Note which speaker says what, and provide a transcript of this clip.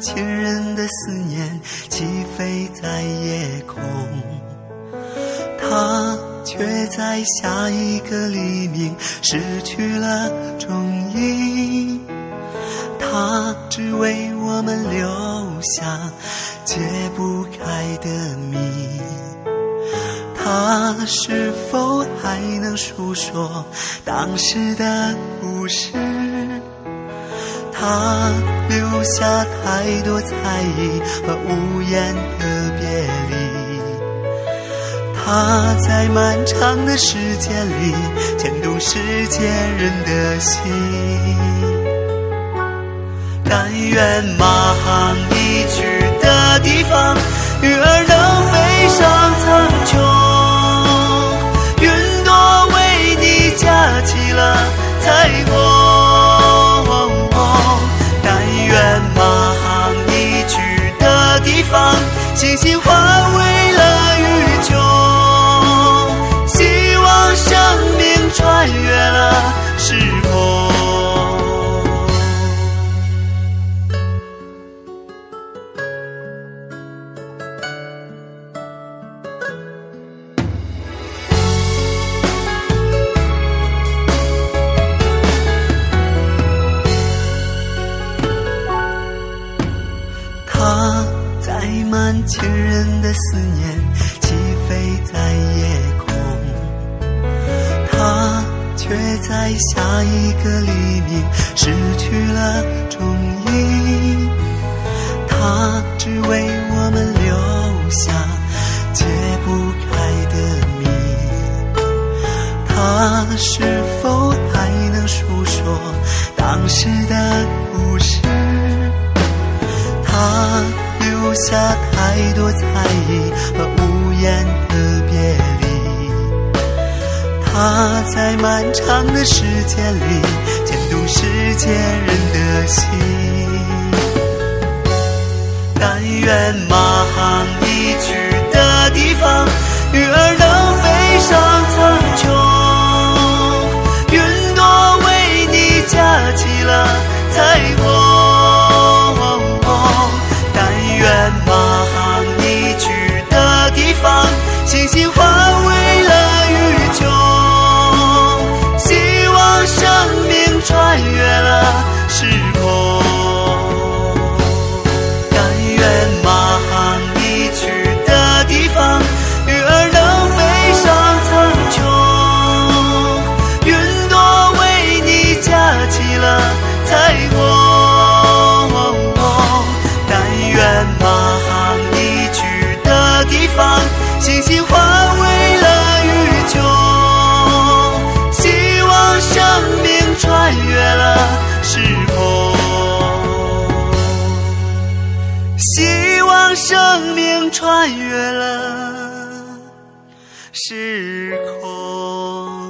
Speaker 1: 亲人的思念起飞在夜空，他却在下一个黎明失去了踪影。他只为我们留下解不开的谜。他是否还能诉说当时的故事？他留下太多猜疑和无言的别离。他在漫长的时间里牵动世界人的心。但愿马航已去的地方，鱼儿能飞上苍穹，云朵为你架起了彩虹。方，星星化为。满亲人的思念，起飞在夜空。他却在下一个黎明失去了踪影。他只为太多猜疑和无言的别离。他在漫长的时间里星星化为了宇宙，希望生命穿越了时空，希望生命穿越了时空。